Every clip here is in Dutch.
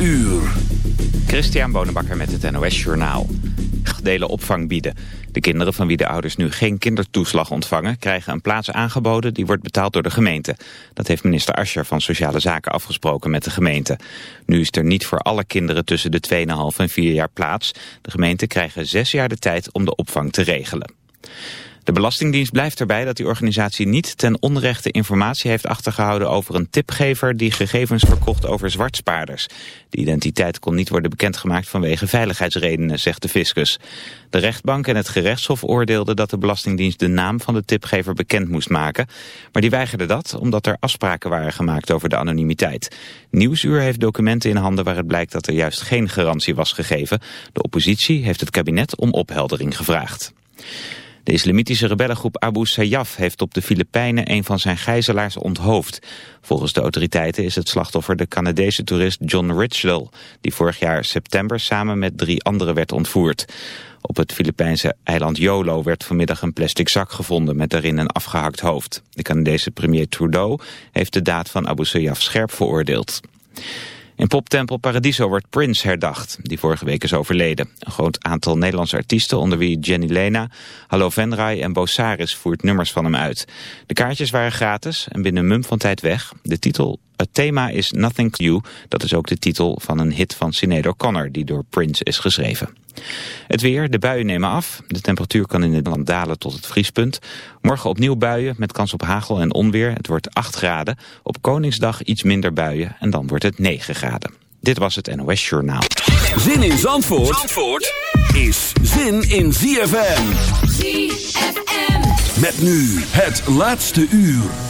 uur. Christian Bonenbakker met het NOS Journaal. Delen opvang bieden. De kinderen van wie de ouders nu geen kindertoeslag ontvangen... krijgen een plaats aangeboden die wordt betaald door de gemeente. Dat heeft minister Ascher van Sociale Zaken afgesproken met de gemeente. Nu is er niet voor alle kinderen tussen de 2,5 en 4 jaar plaats. De gemeenten krijgen zes jaar de tijd om de opvang te regelen. De Belastingdienst blijft erbij dat die organisatie niet ten onrechte informatie heeft achtergehouden over een tipgever die gegevens verkocht over zwartspaarders. De identiteit kon niet worden bekendgemaakt vanwege veiligheidsredenen, zegt de fiscus. De rechtbank en het gerechtshof oordeelden dat de Belastingdienst de naam van de tipgever bekend moest maken. Maar die weigerde dat omdat er afspraken waren gemaakt over de anonimiteit. Nieuwsuur heeft documenten in handen waaruit blijkt dat er juist geen garantie was gegeven. De oppositie heeft het kabinet om opheldering gevraagd. De islamitische rebellengroep Abu Sayyaf heeft op de Filipijnen een van zijn gijzelaars onthoofd. Volgens de autoriteiten is het slachtoffer de Canadese toerist John Richdell, die vorig jaar september samen met drie anderen werd ontvoerd. Op het Filipijnse eiland Jolo werd vanmiddag een plastic zak gevonden met daarin een afgehakt hoofd. De Canadese premier Trudeau heeft de daad van Abu Sayyaf scherp veroordeeld. In poptempel Paradiso wordt Prince herdacht, die vorige week is overleden. Een groot aantal Nederlandse artiesten, onder wie Jenny Lena, Hallo Venray en Bosaris voert nummers van hem uit. De kaartjes waren gratis en binnen een mum van tijd weg. De titel het thema is Nothing to You. Dat is ook de titel van een hit van Sinead O'Connor die door Prince is geschreven. Het weer, de buien nemen af. De temperatuur kan in het land dalen tot het vriespunt. Morgen opnieuw buien met kans op hagel en onweer. Het wordt 8 graden. Op Koningsdag iets minder buien en dan wordt het 9 graden. Dit was het NOS Journaal. Zin in Zandvoort, Zandvoort is zin in ZFM. ZFM. Met nu het laatste uur.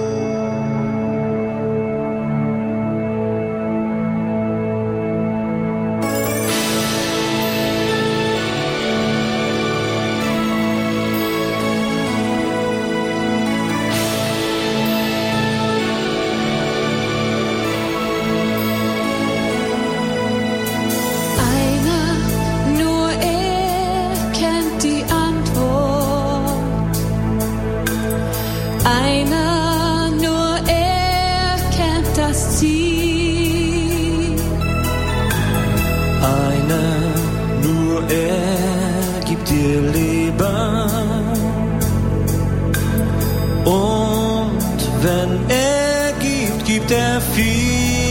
Wenn er gibt, gibt er viel.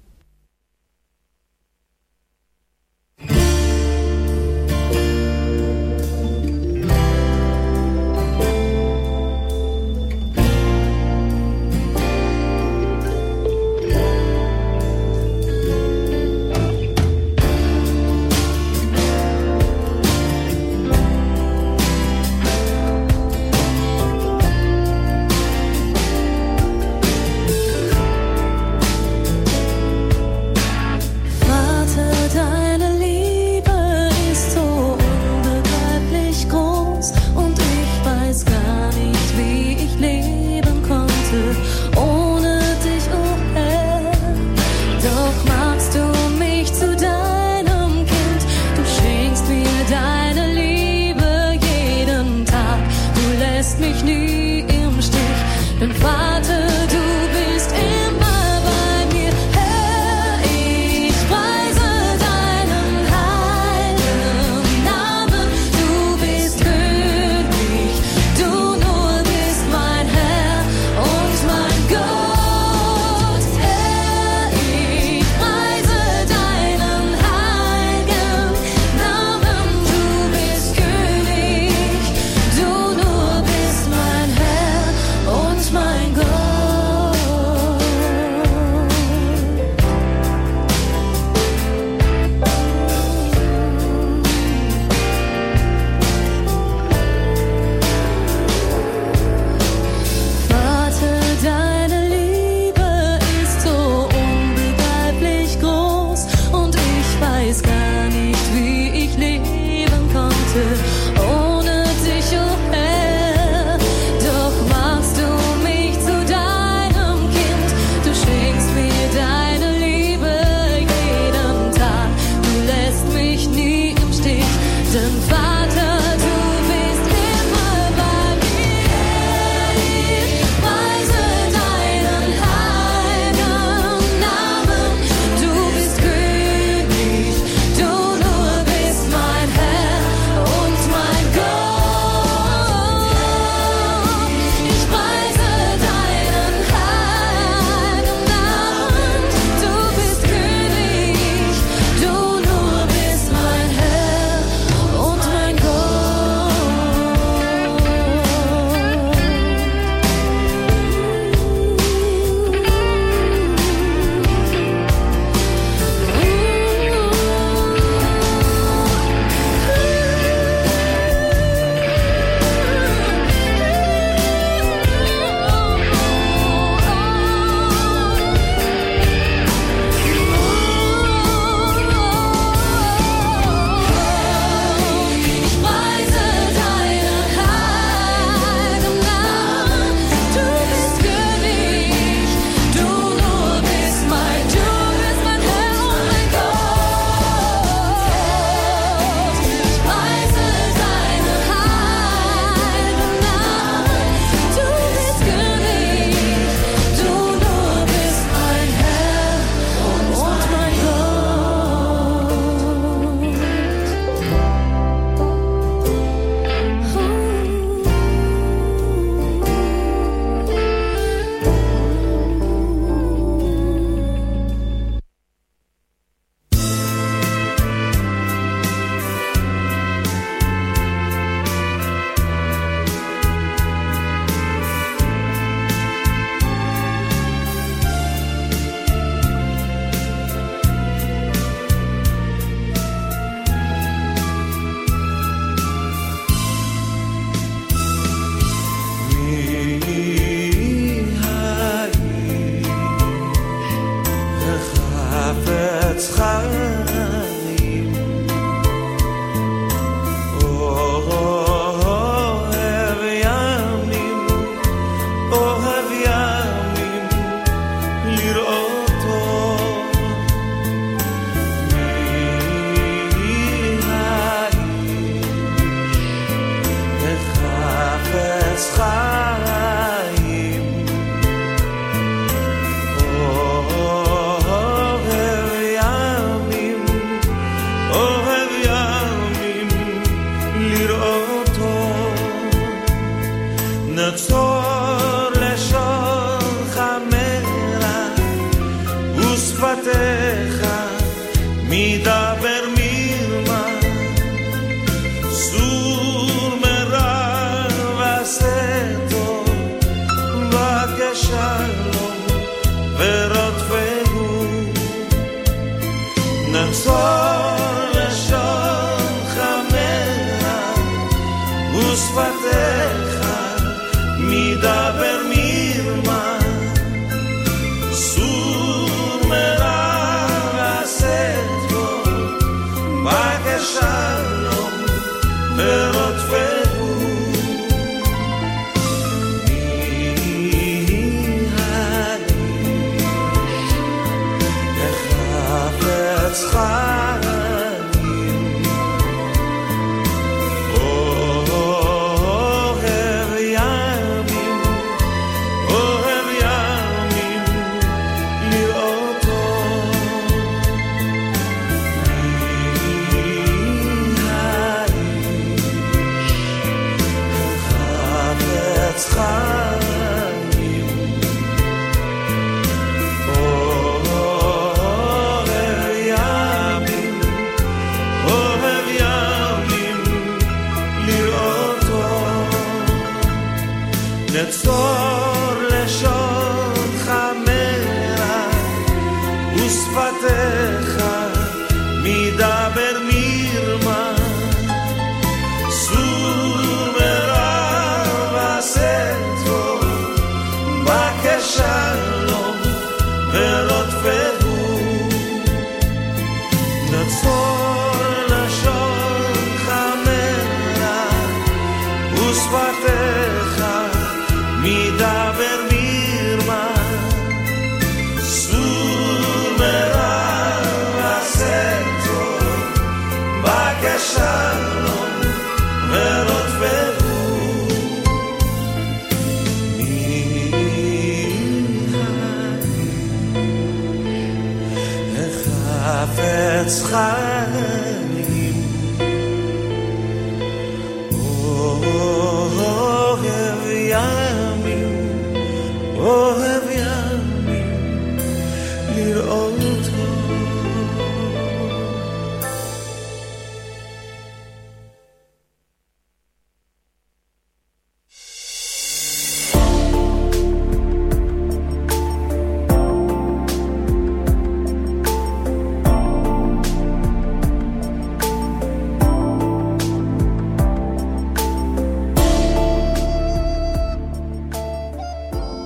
that's fine.